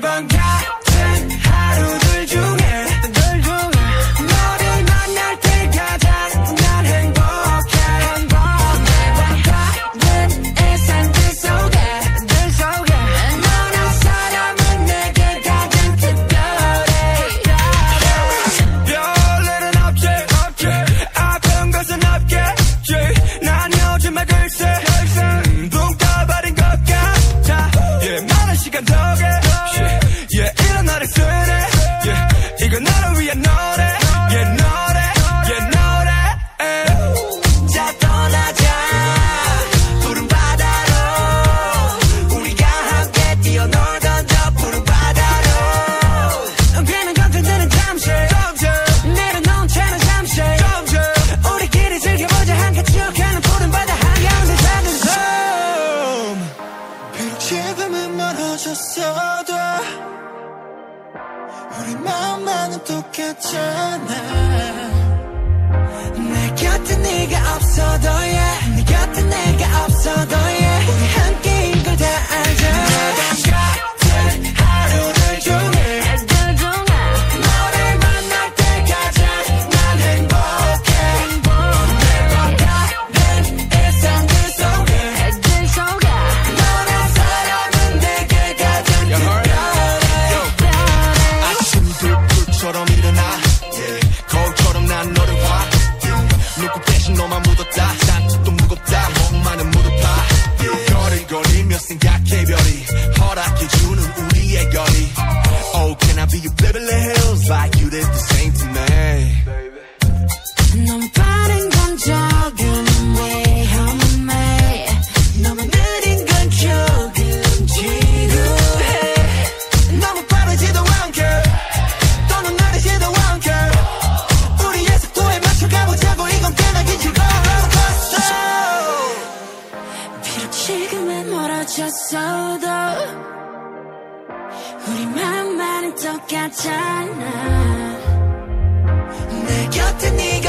Bang. 우리 마음만은 똑같잖아. 내 곁에 네가 없어도 예. 너만 묻었다 난 또 무겁다. 목마는 무릎 아 yeah. 거리며 생각해. 똑같잖아. 내 곁에 네